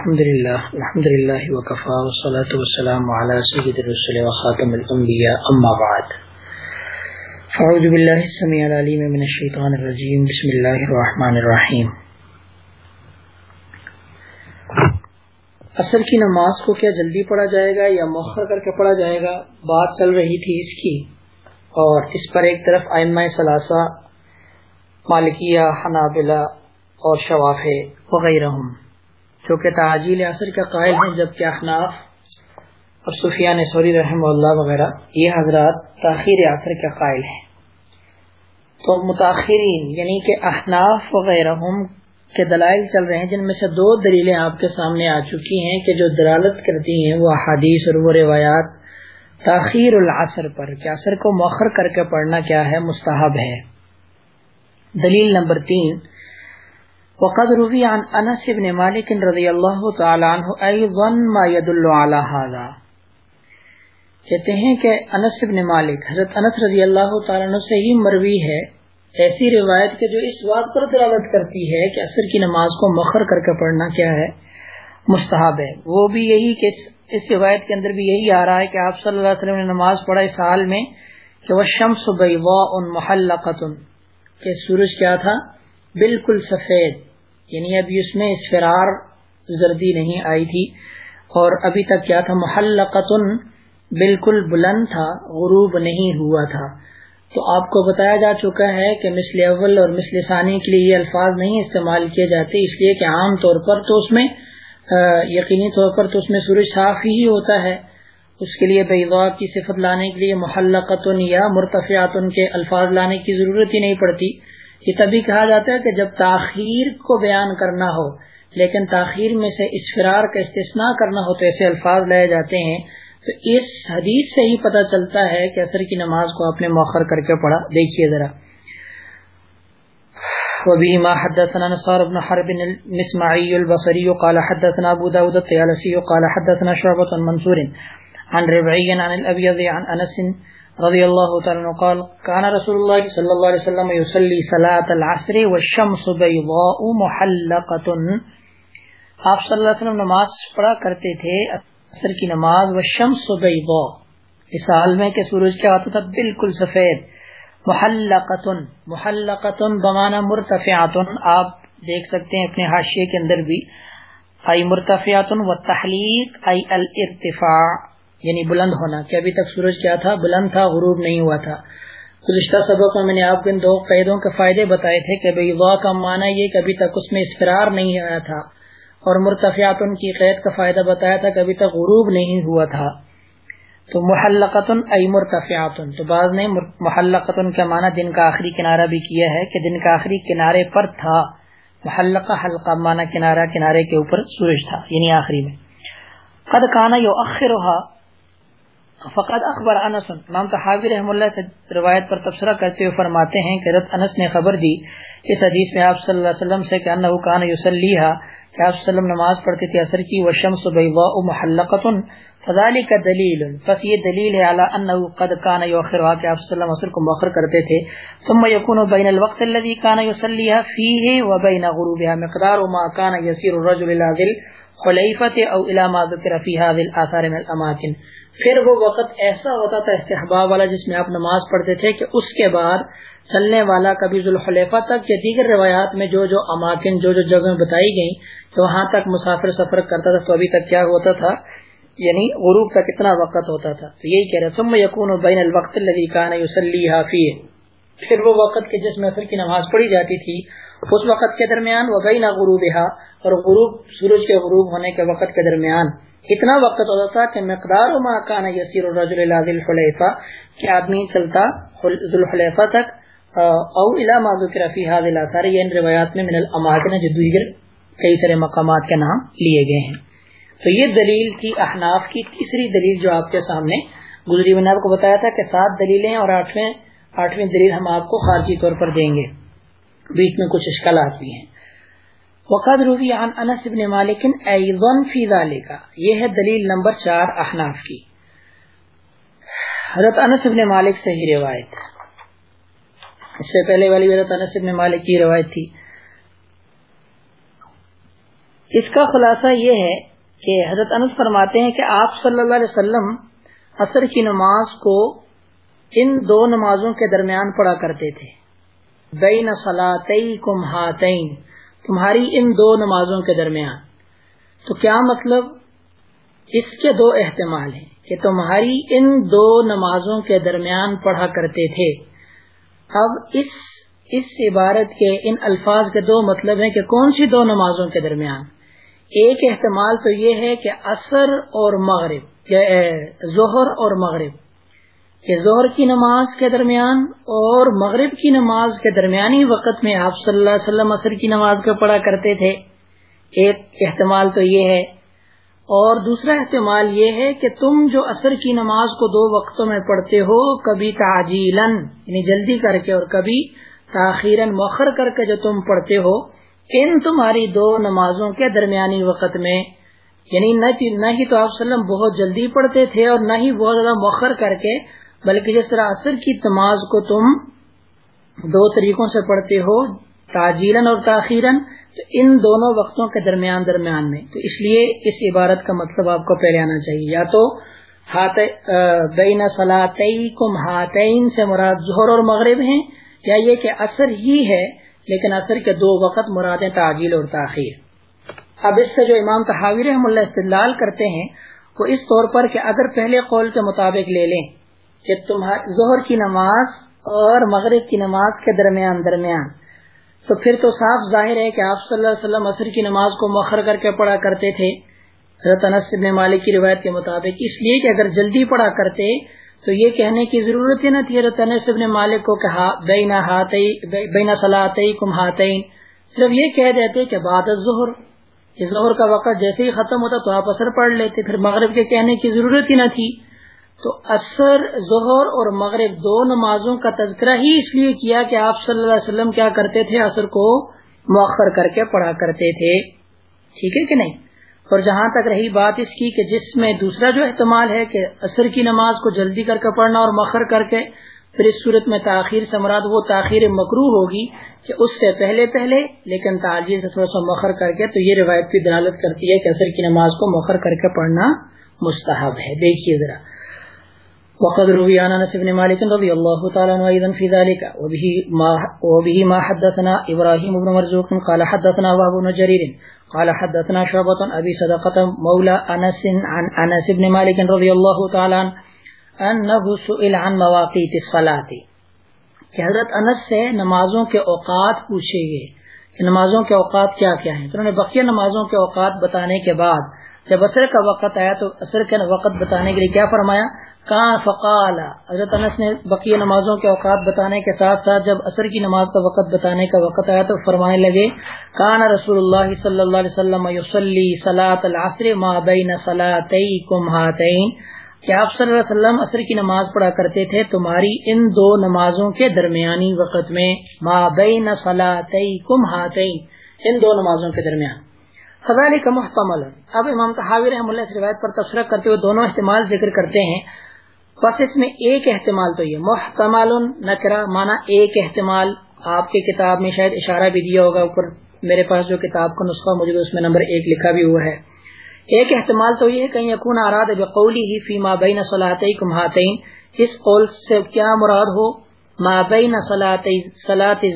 الحمد لله الحمد لله وكفى والصلاة والسلام على سيد الرسل وخاتم الأنبياء أما بعد فأعوذ بالله السميع العليم من الشيطان الرجيم بسم الله الرحمن الرحيم اثر کی نماز کو کیا جلدی پڑھا جائے گا یا مؤخر کر کے پڑھا جائے گا بات چل رہی تھی اس کی اور اس پر ایک طرف ائمہ ثلاثہ مالکیہ حنابلہ اور شواف وغیرہ جو کہ تعجیل اثر کا قائل ہیں جبکہ احناف اور سفیان سوری رحمہ اللہ وغیرہ، یہ حضرات تاخیر اثر کا قائل ہیں۔ تو متاثرین یعنی کہ احناف وغیرہ ہم کے دلائل چل رہے ہیں، جن میں سے دو دلیلیں آپ کے سامنے آ چکی ہیں کہ جو دلالت کرتی ہیں وہ حدیث اور وہ روایات تاخیر العصر پر، کہ اثر کو مؤخر کر کے پڑھنا کیا ہے، مستحب ہے۔ دلیل نمبر تین وقد روی عن انس بن مالک رضی اللہ تعالی عنہ ایضا ما يدل على هذا کہتے ہیں کہ انس بن مالک، حضرت انس رضی اللہ تعالی عنہ سے ہی مروی ہے۔ ایسی روایت کے جو اس بات پر دلالت کرتی ہے کہ عصر کی نماز کو مخر کر کے پڑھنا کیا ہے، مستحب ہے۔ وہ بھی یہی کہ اس روایت کے اندر بھی یہی آ رہا ہے کہ آپ صلی اللہ علیہ وسلم نے نماز پڑھا اس حال میں کہ وہ شمس بیضاء محلقۃ، کہ سورج کیا تھا؟ بالکل سفید۔ یعنی ابھی اس میں اسفرار زردی نہیں آئی تھی اور ابھی تک کیا تھا؟ محلقتن بالکل بلند تھا، غروب نہیں ہوا تھا۔ تو آپ کو بتایا جا چکا ہے کہ مثل اول اور مثل ثانی کے لیے یہ الفاظ نہیں استعمال کیے جاتے، اس لیے کہ عام طور پر تو اس میں یقینی طور پر تو اس میں سورج صاف ہی ہوتا ہے۔ اس کے لیے بیضا کی صفت لانے کے لیے محلقتن یا مرتفعاتن کے الفاظ لانے کی ضرورت ہی نہیں پڑتی۔ یہ تبھی کہا جاتا ہے کہ جب تاخیر کو بیان کرنا ہو، لیکن تاخیر میں سے اسفرار کا استثناء کرنا ہو تو ایسے الفاظ لائے جاتے ہیں، تو اس حدیث سے ہی پتہ چلتا ہے کہ اثر کی نماز کو اپنے موخر کر کے پڑھا۔ دیکھیے ذرا۔ وبه ما حدثنا نصار بن حرب المسمعي البصري قال حدثنا ابو داود الطيالسي قال حدثنا شعبة منصور عن ربعي عن الابيض عن انس رضی اللہ تعالی قال، کان رسول اللہ صلی اللہ علیہ وسلم یصلی صلاة العصر والشمس بیضاء محلقۃ. آپ صلی اللہ علیہ وسلم نماز پڑھا کرتے تھے، عصر کی نماز والشمس بیضاء۔ اس حال میں کہ سورج کیا ہوتا تھا بالکل سفید۔ محلقۃ محلقۃ بمعنی مرتفعۃ۔ آپ دیکھ سکتے ہیں اپنے حاشیے کے اندر بھی۔ ای مرتفعۃ والتحلیق ای الارتفاع۔ یعنی بلند ہونا کہ ابھی تک سورج کیا تھا، بلند تھا، غروب نہیں ہوا تھا۔ گزشتہ سبق میں میں نے آپ کو ان دو قیدوں کے فائدے بتائے تھے کہ بھائی واہ کا معنی یہ کہ ابھی تک اس میں اسفرار نہیں آیا تھا اور مرتفعات کی قید کا فائدہ بتایا تھا کہ ابھی تک غروب نہیں ہوا تھا۔ تو محلقتن ای مرتفعات تو بعض نے محلقتن کا معنی دن کا آخری کنارہ بھی کیا ہے کہ دن کا آخری کنارے پر تھا۔ محلقہ حلقہ معنی کنارہ، کنارے کے اوپر سورج تھا یعنی آخری میں۔ قد کانا یو اخرها فقط اخبر انس. امام تحاوی رحم اللہ سے روایت پر تبصرہ کرتے ہوئے فرماتے ہیں کہ رت انس نے خبر دی اس حدیث میں آپ صلی اللہ علیہ وسلم سے کہ انہو کان یسلیہا کہ آپ صلی اللہ علیہ وسلم نماز پڑھتے تھے، اثر کی وشمس بیضاء محلقۃ فذلك دلیل پس یہ دلیل ہے علی انه قد کان یؤخرها، کہ آپ صلی اللہ علیہ وسلم کو مؤخر کرتے تھے۔ ثم يكون بين الوقت الذي كان يصليها فيه وبين غروبها، مقدار ما كان يسير الرجل الى ذل خلیفۃ او الى ما ذکر في هذه الاثار من الاماكن پھر وہ وقت ایسا ہوتا تھا استحباب والا جس میں آپ نماز پڑھتے تھے کہ اس کے بعد چلنے والا کبھی ذوالخلیفہ تک یا دیگر روایات میں جو جو اماکن جو جو جگہ بتائی گئیں تو وہاں تک مسافر سفر کرتا تھا تو ابھی تک کیا ہوتا تھا؟ یعنی غروب کا کتنا وقت ہوتا تھا۔ تو یہی کہہ رہے ثم یکون بین الوقت الذي كان يصليها فيه پھر وہ وقت کے جس میں اثر کی نماز پڑھی جاتی تھی، اس وقت کے درمیان وہ بین غروبها اور غروب، سورج کے غروب ہونے کے وقت کے درمیان۔ اتنا وقت ہوتا تھا کہ مقدار ما کان یسیر الرجل الى ذل حلیفہ کہ آدمی چلتا ذل حلیفہ تک او الى ما ذکر فی هذه الاثار، یہ ان روایات میں من الاماکن جو دیگر کئی سارے مقامات کے نام لیے گئے ہیں۔ تو یہ دلیل تھی احناف کی تیسری دلیل جو آپ کے سامنے گزری، میں نے آپ کو بتایا تھا کہ سات دلیلیں اور آٹھویں آٹھویں دلیل ہم آپ کو خارجی طور پر دیں گے۔ بیچ میں کچھ اشکالات بھی ہیں۔ وقد روی عن انس بن مالک ایضا فی ذالک یہ ہے دلیل نمبر چار احناف کی۔ حضرت انس بن مالک سے ہی روایت۔ اس سے پہلے والی حضرت انس بن مالک کی روایت تھی۔ اس کا خلاصہ یہ ہے کہ حضرت انس فرماتے ہیں کہ آپ صلی اللہ علیہ وسلم عصر کی نماز کو ان دو نمازوں کے درمیان پڑھا کرتے تھے۔ بین صلاتئی کم ہاتین۔ تمہاری ان دو نمازوں کے درمیان۔ تو کیا مطلب؟ اس کے دو احتمال ہیں کہ تمہاری ان دو نمازوں کے درمیان پڑھا کرتے تھے۔ اب اس اس عبارت کے ان الفاظ کے دو مطلب ہیں کہ کون سی دو نمازوں کے درمیان؟ ایک احتمال تو یہ ہے کہ عصر اور مغرب ظہر اور مغرب۔ کہ ظہر کی نماز کے درمیان اور مغرب کی نماز کے درمیانی وقت میں آپ صلی اللہ علیہ وسلم عصر کی نماز کو پڑھا کرتے تھے، ایک احتمال تو یہ ہے۔ اور دوسرا احتمال یہ ہے کہ تم جو عصر کی نماز کو دو وقتوں میں پڑھتے ہو، کبھی تعجیلن یعنی جلدی کر کے اور کبھی تاخیر مؤخر کر کے جو تم پڑھتے ہو، ان تمہاری دو نمازوں کے درمیانی وقت میں یعنی نہ ہی تو آپ وسلم بہت جلدی پڑھتے تھے اور نہ ہی بہت زیادہ مؤخر کر کے بلکہ جس طرح عصر کی نماز کو تم دو طریقوں سے پڑھتے ہو تاجیرن اور تاخیرن تو ان دونوں وقتوں کے درمیان درمیان میں۔ تو اس لیے اس عبارت کا مطلب آپ کو پہلے آنا چاہیے۔ یا تو بین صلاطی کم سے مراد ظہر اور مغرب ہیں، یا یہ کہ اثر ہی ہے، لیکن اثر کے دو وقت مراد تعجیل اور تاخیر۔ اب اس سے جو امام تحاویر رحم اللہ استدلال کرتے ہیں، وہ اس طور پر کہ اگر پہلے قول کے مطابق لے لیں کہ تمہارے ظہر کی نماز اور مغرب کی نماز کے درمیان درمیان۔ تو پھر تو صاف ظاہر ہے کہ آپ صلی اللہ علیہ وسلم عصر کی نماز کو مؤخر کر کے پڑھا کرتے تھے۔ حضرت انس بن مالک کی روایت کے مطابق۔ اس لیے کہ اگر جلدی پڑھا کرتے تو یہ کہنے کی ضرورت ہی نہ تھی۔ حضرت انس بن مالک کو کہ بینا بینا صلاحی کم ہاتین صرف یہ کہہ دیتے کہ بعد ظہر ظہر کا وقت جیسے ہی ختم ہوتا تو آپ اثر پڑھ لیتے۔ پھر مغرب کے کہنے کی ضرورت ہی نہ تھی۔ تو اثر ظہر اور مغرب دو نمازوں کا تذکرہ ہی اس لیے کیا کہ آپ صلی اللہ علیہ وسلم کیا کرتے تھے؟ اثر کو مؤخر کر کے پڑھا کرتے تھے۔ ٹھیک ہے کہ نہیں؟ اور جہاں تک رہی بات اس کی کہ جس میں دوسرا جو احتمال ہے کہ اثر کی نماز کو جلدی کر کے پڑھنا اور مؤخر کر کے، پھر اس صورت میں تاخیر سے مراد وہ تاخیر مکرو ہوگی کہ اس سے پہلے پہلے، لیکن تعجیل سے تھوڑا سا مؤخر کر کے، تو یہ روایت کی دلالت کرتی ہے کہ اثر کی نماز کو مؤخر کر کے پڑھنا مستحب ہے۔ دیکھیے ذرا۔ وقد روي عن انس بن مالك رضي الله تعالى عنه ايضا في ذلك. وبه ما وبه ما حدثنا ابراهيم بن مرزوق قال حدثنا وهب بن جرير قال حدثنا شعبة ابي صدقة مولى انس عن انس بن مالك رضي الله تعالى عنه انه سئل عن مواقيت الصلاه کہ حضرت انس سے نمازوں کے اوقات پوچھے گئے کہ نمازوں کے اوقات کیا کیا ہیں؟ انہوں نے بقیہ نمازوں کے اوقات بتانے کے بعد جب عصر کا وقت آیا تو عصر کے وقت بتانے کے لیے کیا فرمایا؟ کہاں فقال، حضرت انس نے بقیہ نمازوں کے اوقات بتانے کے ساتھ ساتھ جب عصر کی نماز کا وقت بتانے کا وقت آیا تو فرمانے لگے، کان رسول اللہ صلی اللہ علیہ وسلم یصلی صلاۃ العصر ما بین صلاتیکم ہاتین۔ کہ آپ صلی اللہ علیہ وسلم عصر کی نماز پڑھا کرتے تھے؟ تمہاری ان دو نمازوں کے درمیانی وقت میں ما بین صلاتیکم ہاتین۔ ان دو نمازوں کے درمیان۔ فضال کا محتمل۔ اب امام تحاوی رحم اللہ اس روایت پر تبصرہ کرتے ہوئے دونوں احتمال ذکر کرتے ہیں۔ بس اس میں ایک احتمال تو یہ محتمل نکرا مانا ایک احتمال۔ آپ کی کتاب میں شاید اشارہ بھی دیا ہوگا اوپر میرے پاس جو کتاب کا نسخہ موجود ہے، اس میں نمبر ایک لکھا بھی ہوا ہے۔ ایک احتمال تو یہ ہے کہیں یقون آراد بقولی ہی فی ما بین صلاحی کمہاتین اس قول سے کیا مراد ہو؟ ما بین صلاحت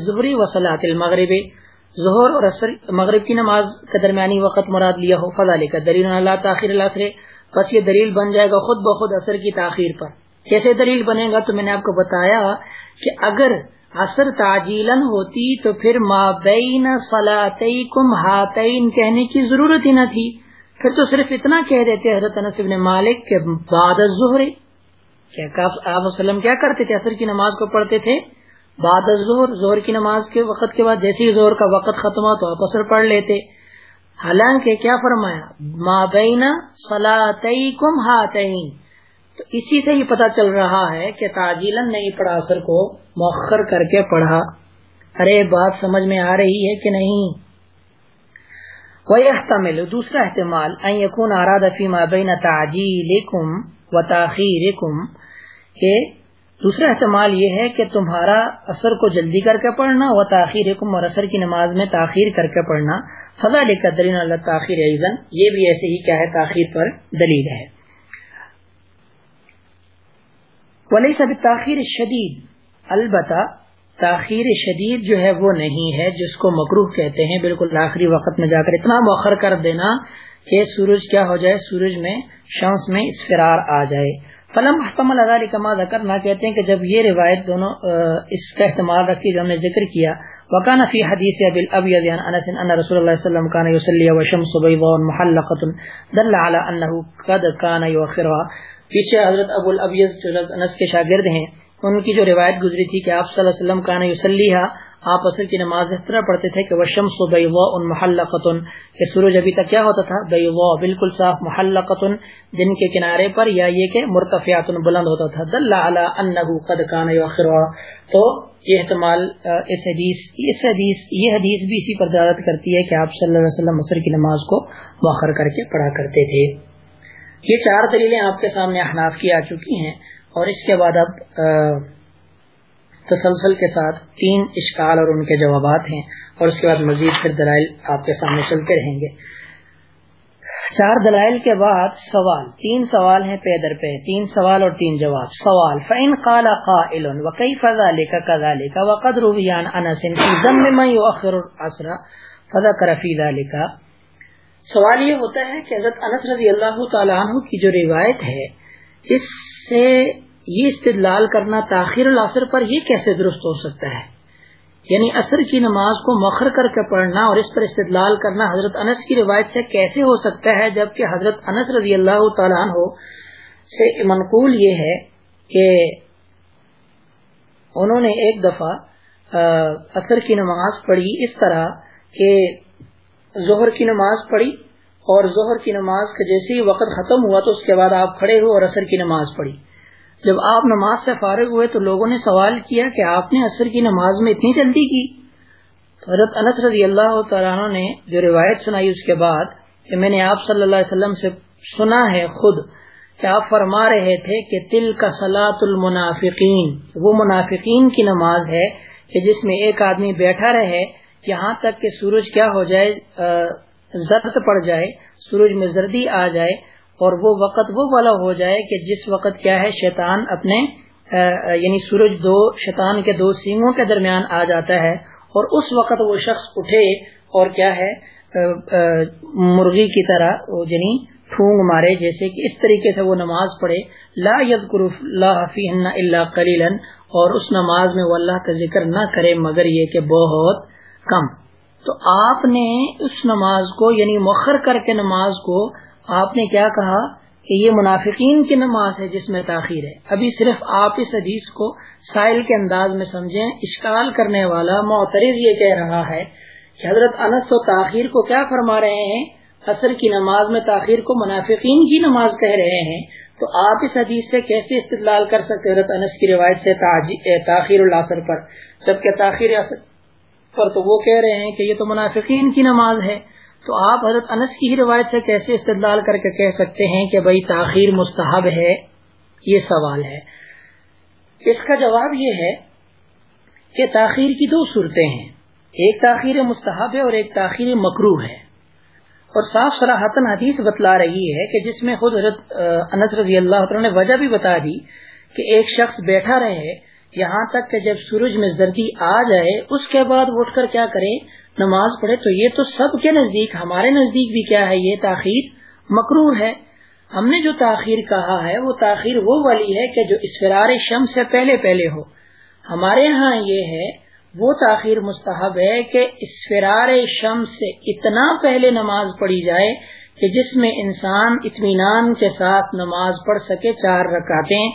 ظہری و صلاحت المغرب۔ ظہر اور عصر مغرب کی نماز کا درمیانی وقت مراد لیا ہو۔ فضا لے کر دلیل اللہ تاخیر اللہ بس یہ دلیل بن جائے گا خود بخود اثر کی تاخیر پر۔ کیسے دلیل بنے گا تو میں نے آپ کو بتایا کہ اگر اثر تعجیلن ہوتی تو پھر مابین کم ہاتین کہنے کی ضرورت ہی نہ تھی۔ پھر تو صرف اتنا کہہ دیتے حضرت نصب نے مالک کے بعد ظہر آپ وسلم کیا کرتے تھے؟ اثر کی نماز کو پڑھتے تھے۔ بعد ظہر زہر کی نماز کے وقت کے بعد، جیسے ہی زہر کا وقت ختم ہوا تو آپ اثر پڑھ لیتے۔ حالانکہ کیا فرمایا؟ مابین سلاطی کم ہاتین تو اسی سے ہی پتا چل رہا ہے کہ تاجیلن نہیں پڑھا اثر کو مؤخر کر کے پڑھا۔ ارے، بات سمجھ میں آ رہی ہے کہ نہیں؟ احتمل دوسرا احتمال ان یکون اراد فی ما بین تعجیلکم و تاخیرکم کہ دوسرا احتمال یہ ہے کہ تمہارا اثر کو جلدی کر کے پڑھنا و تاخیر حکم اور اثر کی نماز میں تاخیر کر کے پڑھنا۔ فضا لکھ دلین اللہ تاخیر ایزن یہ بھی ایسے ہی کیا ہے، تاخیر پر دلیل ہے۔ ولی سب تاخیر شدید البتہ تاخیر شدید جو ہے وہ نہیں ہے، جس کو مکروح کہتے ہیں۔ بالکل آخری وقت میں جا کر اتنا مؤخر کر دینا کہ سورج کیا ہو جائے، سورج میں، شمس میں اسفرار آ جائے۔ فلم احتمل اداری کما کرنا کہتے ہیں کہ جب یہ روایت دونوں اس کا احتمال رکھی جو ہم نے ذکر کیا، وکان فی حدیث ابل ابی انس ان رسول اللہ صلی اللہ علیہ وسلم کان یصلی وشمس بیضاء محلقۃ، دل علی انه قد کان یؤخرها پیچھے حضرت ابو الابیض جو انس کے شاگرد ہیں، ان کی جو روایت گزری تھی کہ آپ صلی اللہ علیہ وسلم کان یصلیھا آپ اثر کی نماز اس طرح پڑھتے تھے کہ وشمس بیضاء محلقۃ کہ سورج ابھی تک کیا ہوتا تھا؟ بیضاء بالکل صاف محلقۃ جن کے کنارے پر یا یہ کہ مرتفعات بلند ہوتا تھا۔ دل علی انه قد کان تو یہ احتمال، اس حدیث اس حدیث، یہ حدیث بھی اسی پر دلالت کرتی ہے کہ آپ صلی اللہ علیہ وسلم اثر کی نماز کو مؤخر کر کے پڑھا کرتے تھے۔ یہ چار دلیلیں آپ کے سامنے احناف کی آ چکی ہیں اور اس کے بعد اب تسلسل کے ساتھ تین اشکال اور ان کے جوابات ہیں اور اس کے بعد مزید پھر دلائل آپ کے سامنے چلتے رہیں گے۔ چار دلائل کے بعد سوال۔ تین سوال ہیں پے در پہ تین سوال اور تین جواب۔ سوال فعن کالا قائل وقی فضا لکھا کزا لکھا وقد رویان انسن ضم میں اخر اسرا فضا کرفی لکھا سوال یہ ہوتا ہے کہ حضرت انس رضی اللہ تعالیٰ عنہ کی جو روایت ہے، اس سے یہ استدلال کرنا تاخیر العصر پر یہ کیسے درست ہو سکتا ہے؟ یعنی عصر کی نماز کو مخر کر کے پڑھنا اور اس پر استدلال کرنا حضرت انس کی روایت سے کیسے ہو سکتا ہے؟ جبکہ حضرت انس رضی اللہ تعالیٰ عنہ سے منقول یہ ہے کہ انہوں نے ایک دفعہ عصر کی نماز پڑھی اس طرح کہ ظہر کی نماز پڑھی اور ظہر کی نماز کا جیسے ہی وقت ختم ہوا تو اس کے بعد آپ کھڑے ہوئے اور عصر کی نماز پڑھی۔ جب آپ نماز سے فارغ ہوئے تو لوگوں نے سوال کیا کہ آپ نے عصر کی نماز میں اتنی جلدی کی؟ حضرت انس رضی اللہ تعالیٰ نے جو روایت سنائی اس کے بعد کہ میں نے آپ صلی اللہ علیہ وسلم سے سنا ہے خود کہ آپ فرما رہے تھے کہ تل کا سلاۃ المنافقین، وہ منافقین کی نماز ہے کہ جس میں ایک آدمی بیٹھا رہے، یہاں تک کہ سورج کیا ہو جائے زرد پڑ جائے، سورج میں زردی آ جائے اور وہ وقت وہ والا ہو جائے کہ جس وقت کیا ہے، شیطان اپنے یعنی سورج دو، شیطان کے دو سینگوں کے درمیان آ جاتا ہے اور اس وقت وہ شخص اٹھے اور کیا ہے مرغی کی طرح یعنی ٹھونگ مارے جیسے کہ اس طریقے سے وہ نماز پڑھے۔ لا اللہ کلیلن اور اس نماز میں وہ اللہ کا ذکر نہ کرے مگر یہ کہ بہت کم۔ تو آپ نے اس نماز کو یعنی مخر کر کے نماز کو آپ نے کیا کہا کہ یہ منافقین کی نماز ہے جس میں تاخیر ہے۔ ابھی صرف آپ اس حدیث کو سائل کے انداز میں سمجھیں، اشکال کرنے والا معترض یہ کہہ رہا ہے کہ حضرت انس تو تاخیر کو کیا فرما رہے ہیں؟ عصر کی نماز میں تاخیر کو منافقین کی نماز کہہ رہے ہیں۔ تو آپ اس حدیث سے کیسے استدلال کر سکتے حضرت انس کی روایت سے تاخیر العصر پر؟ جبکہ تاخیر پر تو وہ کہہ رہے ہیں کہ یہ تو منافقین کی نماز ہے۔ تو آپ حضرت انس کی ہی روایت سے کیسے استدلال کر کے کہہ سکتے ہیں کہ بھائی تاخیر مستحب ہے؟ یہ سوال ہے۔ اس کا جواب یہ ہے کہ تاخیر کی دو صورتیں ہیں۔ ایک تاخیر مستحب ہے اور ایک تاخیر مکرو ہے۔ اور صاف سراہتن حدیث بتلا رہی ہے کہ جس میں خود حضرت انس رضی اللہ عنہ نے وجہ بھی بتا دی کہ ایک شخص بیٹھا رہے، یہاں تک کہ جب سورج میں زردی آ جائے، اس کے بعد اٹھ کر کیا کرے نماز پڑھے تو یہ تو سب کے نزدیک، ہمارے نزدیک بھی کیا ہے یہ تاخیر؟ مکرو ہے۔ ہم نے جو تاخیر کہا ہے، وہ تاخیر وہ والی ہے کہ جو اسفرار شم سے پہلے پہلے ہو۔ ہمارے ہاں یہ ہے، وہ تاخیر مستحب ہے کہ اسفرار شم سے اتنا پہلے نماز پڑھی جائے کہ جس میں انسان اطمینان کے ساتھ نماز پڑھ سکے چار رکعتیں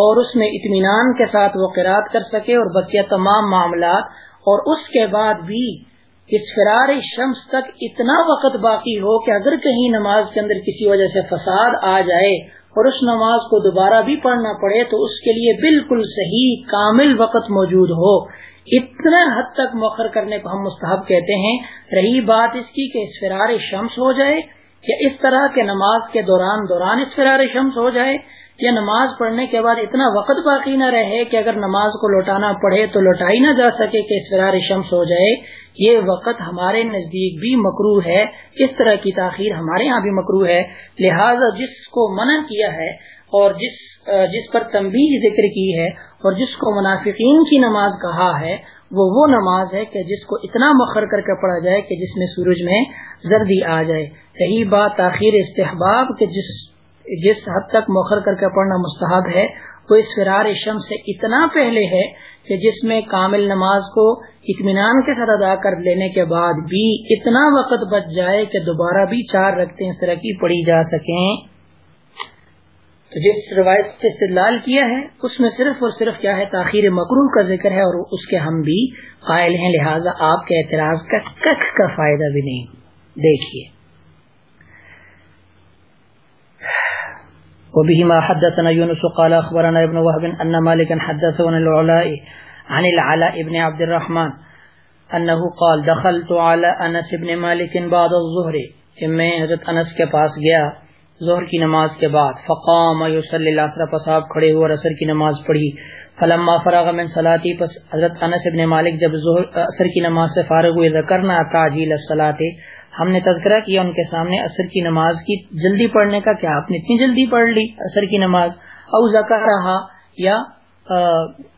اور اس میں اطمینان کے ساتھ وہ قرات کر سکے اور بقیہ تمام معاملات اور اس کے بعد بھی اس فرار شمس تک اتنا وقت باقی ہو کہ اگر کہیں نماز کے اندر کسی وجہ سے فساد آ جائے اور اس نماز کو دوبارہ بھی پڑھنا پڑے تو اس کے لیے بالکل صحیح کامل وقت موجود ہو۔ اتنا حد تک مؤخر کرنے کو ہم مستحب کہتے ہیں۔ رہی بات اس کی کہ اس فرار شمس ہو جائے یا اس طرح کے نماز کے دوران دوران اس فرار شمس ہو جائے یا نماز پڑھنے کے بعد اتنا وقت باقی نہ رہے کہ اگر نماز کو لوٹانا پڑے تو لوٹائی نہ جا سکے کہ اسفرار شمس ہو جائے۔ یہ وقت ہمارے نزدیک بھی مکرو ہے۔ اس طرح کی تاخیر ہمارے ہاں بھی مکرو ہے۔ لہذا جس کو منع کیا ہے اور جس جس پر تمبی ذکر کی ہے اور جس کو منافقین کی نماز کہا ہے، وہ وہ نماز ہے کہ جس کو اتنا مخر کر کے پڑھا جائے کہ جس میں سورج میں زردی آ جائے۔ یہی بات تاخیر استحباب کہ جس جس حد تک مخر کر کے پڑھنا مستحب ہے، وہ اس فرار شم سے اتنا پہلے ہے کہ جس میں کامل نماز کو اطمینان کے ساتھ ادا کر لینے کے بعد بھی اتنا وقت بچ جائے کہ دوبارہ بھی چار رکھتے اس طرح کی پڑھی جا سکیں۔ تو جس روایت سے استدلال کیا ہے، اس میں صرف اور صرف کیا ہے، تاخیر مکرو کا ذکر ہے اور اس کے ہم بھی قائل ہیں، لہٰذا آپ کے اعتراض کا کخ کا فائدہ بھی نہیں۔ دیکھیے۔ وبهما حدثنا يونس قال اخبرنا ابن وهب ان مالكا حدثنا العلاء عن العلاء ابن عبد الرحمن انه قال، دخلت على انس ابن مالك بعد الظهر. کہ میں حضرت انس کے پاس گیا، ظہر کی نماز کے بعد، فقام یصلی العصر، پس آپ کھڑے ہوئے اور عصر کی نماز پڑھی۔ فلما فرغ من صلاتی، پس حضرت انس ابن مالک جب ظہر، عصر کی نماز سے فارغ ہوئے، ذکرنا تعجیل الصلاۃ ہم نے تذکرہ کیا ان کے سامنے عصر کی نماز کی، جلدی پڑھنے کا، کیا آپ نے اتنی جلدی پڑھ لی عصر کی نماز؟ او ذکر رہا یا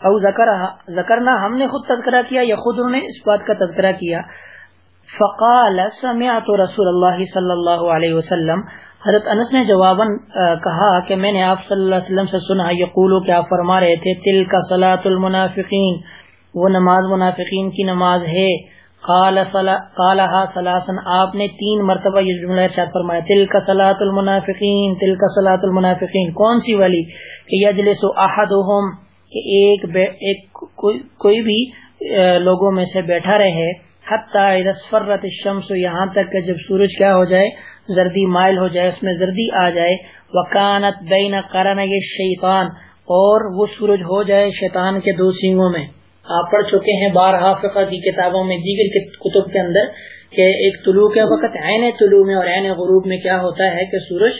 او ذکر ذکرنا ہم نے خود تذکرہ کیا یا خود انہوں نے اس بات کا تذکرہ کیا؟ فقال، سمعت رسول اللہ صلی اللہ علیہ وسلم۔ حضرت انس نے جواباً کہا کہ میں نے آپ صلی اللہ علیہ وسلم سے سنا، یقولو کہ آپ فرما رہے تھے؟ تل کا سلاۃ المنافقین۔ وہ نماز منافقین کی نماز ہے۔ سلاسن آپ نے تین مرتبہ یہ جملہ ارشاد فرمایا تل کا سلاۃ المنافقین تل کا سلاۃ المنافقین کون سی والی؟ کہ یجلس احدہم کہ ایک, ایک کوئی, کوئی بھی لوگوں میں سے بیٹھا رہے حتی اذا اسفرت الشمس یہاں تک کہ جب سورج کیا ہو جائے زردی مائل ہو جائے اس میں زردی آ جائے وکانت بین قرن یہ شیطان اور وہ سورج ہو جائے شیطان کے دو سینگوں میں۔ آپ پڑھ چکے ہیں بارہا فقہ کی کتابوں میں دیگر کتب کے اندر کہ ایک طلوع کے وقت عین طلوع میں اور عین غروب میں کیا ہوتا ہے کہ سورج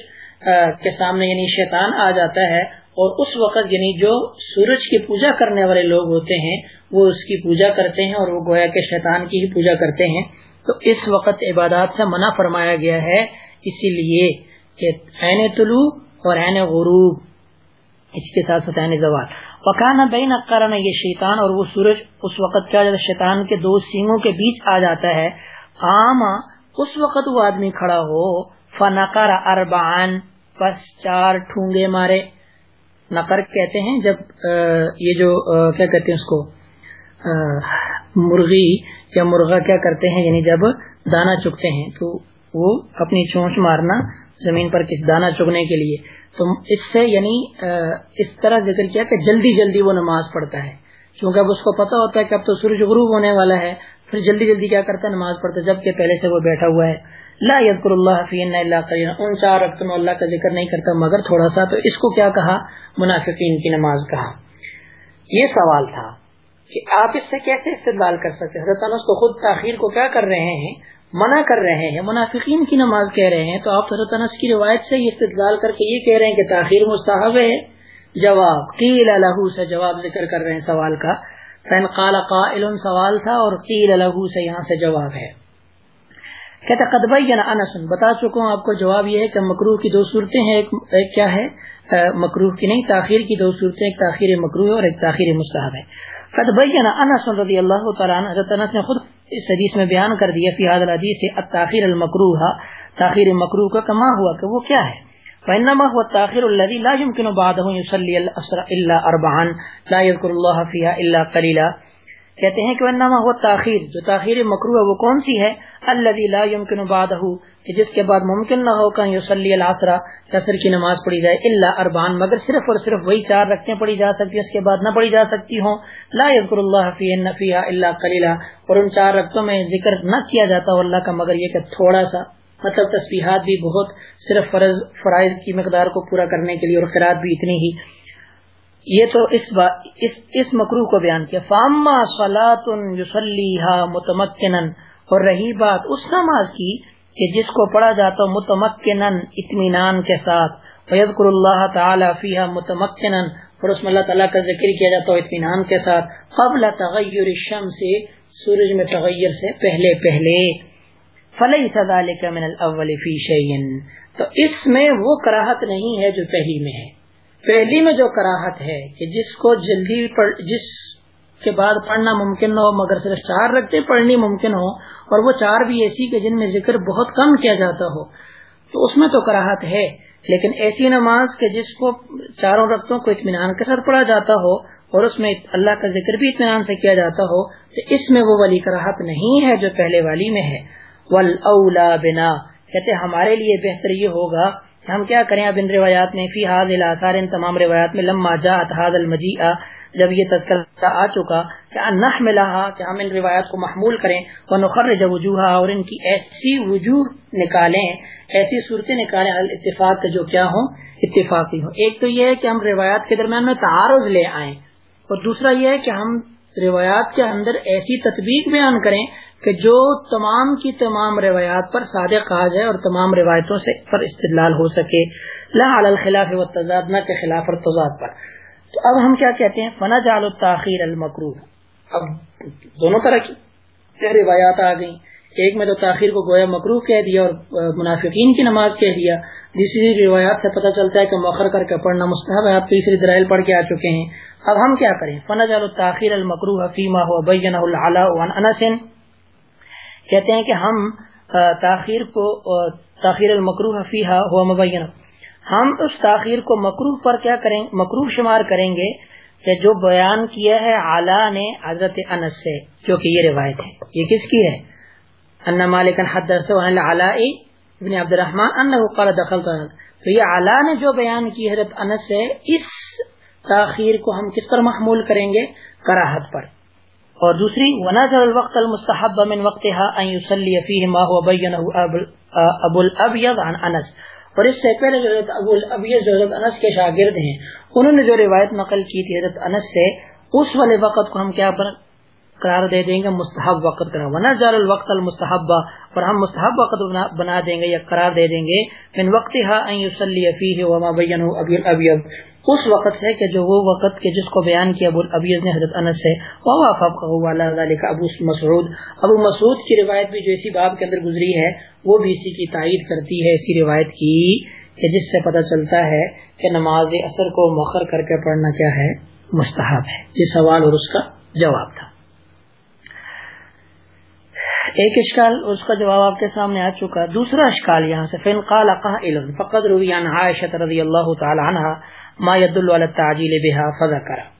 کے سامنے یعنی شیطان آ جاتا ہے اور اس وقت یعنی جو سورج کی پوجا کرنے والے لوگ ہوتے ہیں، وہ اس کی پوجا کرتے ہیں اور وہ گویا کے شیطان کی ہی پوجا کرتے ہیں۔ تو اس وقت عبادات سے منع فرمایا گیا ہے، اسی لیے کہ عین طلوع اور عین غروب، اس کے ساتھ ساتھ عین زوال۔ پکانا بین کرن یہ شیطان اور وہ سورج اس وقت کیا جاتا شیطان کے دو سینگوں کے بیچ آ جاتا ہے۔ عام اس وقت وہ آدمی کھڑا ہو، فنقر اربان پس چار ٹھونگے مارے۔ نقر کہتے ہیں جب یہ جو کیا کہتے ہیں اس کو؟ مرغی یا مرغا کیا کرتے ہیں؟ یعنی جب دانا چکتے ہیں تو وہ اپنی چونچ مارنا زمین پر کس دانا چگنے کے لیے۔ تو اس سے یعنی اس طرح ذکر کیا کہ جلدی جلدی وہ نماز پڑھتا ہے۔ کیونکہ اب اس کو پتا ہوتا ہے کہ اب تو سورج غروب ہونے والا ہے، پھر جلدی جلدی کیا کرتا ہے؟ نماز پڑھتا ہے، جبکہ پہلے سے وہ بیٹھا ہوا ہے۔ لا یذکر اللہ فی اللہ ان چار رقط میں اللہ کا ذکر نہیں کرتا، مگر تھوڑا سا تو اس کو کیا کہا؟ منافقین کی نماز کہا۔ یہ سوال تھا کہ آپ اس سے کیسے استدلال کر سکتے حضرت انس کو خود تاخیر کو کیا کر رہے ہیں؟ منع کر رہے ہیں منافقین کی نماز کہہ رہے ہیں تو آپ حضرت انس کی روایت سے یہ استدلال کر کے یہ کہہ رہے ہیں کہ تاخیر مستحب ہے۔ جواب قیل لہو سے جواب ذکر کر رہے ہیں سوال کا۔ فین قال قائل سوال تھا اور قیل لہو سے یہاں سے جواب ہے۔ کہتے قدبئی انس بتا چکا ہوں آپ کو جواب یہ ہے کہ مکروح کی دو صورتیں ہیں ایک, ایک کیا ہے؟ مکروح کی نہیں تاخیر کی دو صورتیں ایک تاخیر مکروح اور ایک تاخیر مستحب ہے۔ قدبئی انس رضی اللہ تعالیٰ حضرت انس نے خود اس حدیث میں بیان کر دیا فی حاضر حدیث تاخیر المکروہ، تاخیر مکروح کا کما ہوا کہ وہ کیا ہے؟ فإنما هو التاخير الذي لا يمكن بعده يصلي الأسر إلا أربعا لا يذكر الله فيها إلا قليلا کہتے ہیں کہ انما هو تاخیر جو تاخیر مکروہ وہ کون سی ہے؟ الذي لا يمكن بعده، کہ جس کے بعد ممکن نہ ہو کہ یصلی العصر، عصر کی نماز پڑھی جائے، الا اربعان مگر صرف اور صرف وہی چار رکعتیں پڑھی جا سکتی ہیں، اس کے بعد نہ پڑھی جا سکتی ہوں. لا يذكر الله فيها فيها الا قليلا، اور ان چار رکعتوں میں ذکر نہ کیا جاتا اللہ کا، مگر یہ کہ تھوڑا سا مطلب تسبیحات بھی بہت صرف فرض، فرائض کی مقدار کو پورا کرنے کے لیے اور خیرات بھی اتنی ہی یہ تو اس با اس, اس مکرو کو بیان کیا۔ فاما سلاۃ متمکن اور رہی بات اس نماز کی کہ جس کو پڑھا جاتا متمکن اطمینان کے ساتھ۔ فیذکر اللہ تعالی فیہا متمکنا اور اس میں اللہ تعالیٰ کا ذکر کیا جاتا ہے اطمینان کے ساتھ۔ قبل تغیر الشمس سورج میں تغیر سے پہلے پہلے۔ فلیس ذلك من الاول فی شیئن تو اس میں وہ کراہت نہیں ہے جو پہلی میں ہے۔ پہلی میں جو کراہت ہے کہ جس کو جلدی پڑھ جس کے بعد پڑھنا ممکن نہ ہو، مگر صرف چار رکھتے پڑھنی ممکن ہو، اور وہ چار بھی ایسی کہ جن میں ذکر بہت کم کیا جاتا ہو، تو اس میں تو کراہت ہے۔ لیکن ایسی نماز کے جس کو چاروں رقطوں کو اطمینان کے ساتھ پڑھا جاتا ہو، اور اس میں اللہ کا ذکر بھی اطمینان سے کیا جاتا ہو، تو اس میں وہ ولی کراہت نہیں ہے جو پہلے والی میں ہے۔ ول اولا بنا، کہتے ہمارے لیے بہتر یہ ہوگا ہم کیا کریں اب ان روایات میں فی حاض الاثار ان تمام روایات میں لما جاءت حاض المجیء، جب یہ تذکرہ آ چکا کہ نہ ملا کہ ہم ان روایات کو محمول کریں وہ نخر وجوہ اور ان کی ایسی وجوہ نکالیں، ایسی صورتیں نکالیں اتفاق کے جو کیا ہوں، اتفاقی ہوں۔ ایک تو یہ ہے کہ ہم روایات کے درمیان میں تعارض لے آئیں، اور دوسرا یہ ہے کہ ہم روایات کے اندر ایسی تطبیق بیان کریں کہ جو تمام کی تمام روایات پر صادق آ جائے اور تمام روایتوں سے پر استدلال ہو سکے۔ لا الخلاف و تضاد نہ کے خلاف اور تضاد پر۔ تو اب ہم کیا کہتے ہیں؟ فنا جال التاخیر المکرو اب دونوں طرح کی روایات آ گئی ایک میں تو تاخیر کو گویا مکرو کہہ دیا اور منافقین کی نماز کہہ دیا۔ دوسری روایات سے پتہ چلتا ہے کہ مؤخر کر کے پڑھنا مستحب ہے۔ آپ تیسری درائل پڑھ کے آ چکے ہیں۔ اب ہم کیا کریں؟ فنا جال التاخیر المکرو حفیمہ ہو بین انس کہتے ہیں کہ ہم تاخیر کو تاخیر المکرو حفیحہ ہوا مبینہ۔ ہم اس تاخیر کو مکروح پر کیا کریں؟ مکروح شمار کریں گے کہ جو بیان کیا ہے اعلیٰ نے حضرت انس سے، جو کہ یہ روایت ہے۔ یہ کس کی ہے؟ ان مالک حدث ابن عبد الرحمن انه قال دخلت۔ تو یہ اعلیٰ نے جو بیان کی حضرت انس سے، اس تاخیر کو ہم کس پر محمول کریں گے؟ کراہت پر۔ اور دوسری ونظر الوقت المستحب من وقتها ان يصلي فيه ما هو بينه ابو الابيض عن انس اور اس سے پہلے جو حضرت ابو الابیز جو حضرت انس کے شاگرد ہیں، انہوں نے جو روایت نقل کی تھی حضرت انس سے، اس والے وقت کو ہم کیا پر قرار دے دیں گے؟ مستحب وقت کرا ورنہ الوقت المستحبہ اور ہم مستحب وقت بنا دیں گے یا قرار دے دیں گے؟ من وقت ہا یوسلی فیہ وما بینہ ابی الابیض اس وقت سے کہ جو وہ وقت کے جس کو بیان کیا ابو الابیض نے حضرت انس سے ابو مسعود۔ ابو مسعود کی روایت بھی جو اسی باب کے اندر گزری ہے، وہ بھی اسی کی تائید کرتی ہے، اسی روایت کی، کہ جس سے پتہ چلتا ہے کہ نماز اثر کو مؤخر کر کے پڑھنا کیا ہے؟ مستحب ہے۔ یہ سوال اور اس کا جواب تھا۔ ایک اشکال اس کا جواب آپ کے سامنے آ چکا۔ دوسرا اشکال یہاں سے فن قال فقد روی عن عائشہ رضی اللہ تعالی عنہ ما يدل على التعجيل بها، فذكر.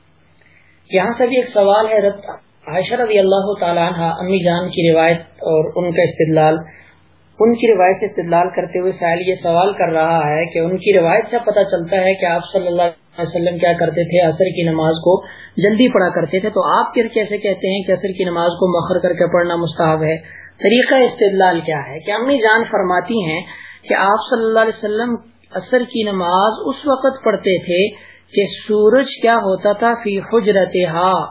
یہاں سے بھی ایک سوال ہے عائشہ رضی اللہ تعالی عنہ، امی جان کی روایت اور ان کا استدلال. ان کی روایت سے استدلال کرتے ہوئے سائل یہ سوال کر رہا ہے کہ ان کی روایت سے پتہ چلتا ہے کہ آپ صلی اللہ علیہ وسلم کیا کرتے تھے؟ عصر کی نماز کو جلدی پڑھا کرتے تھے۔ تو آپ پھر کیسے کہتے ہیں کہ عصر کی نماز کو مخر کر کے پڑھنا مستحب ہے؟ طریقہ استدلال کیا ہے؟ کہ امی جان فرماتی ہیں کہ آپ صلی اللہ علیہ وسلم عصر کی نماز اس وقت پڑھتے تھے کہ سورج کیا ہوتا تھا فی حجرت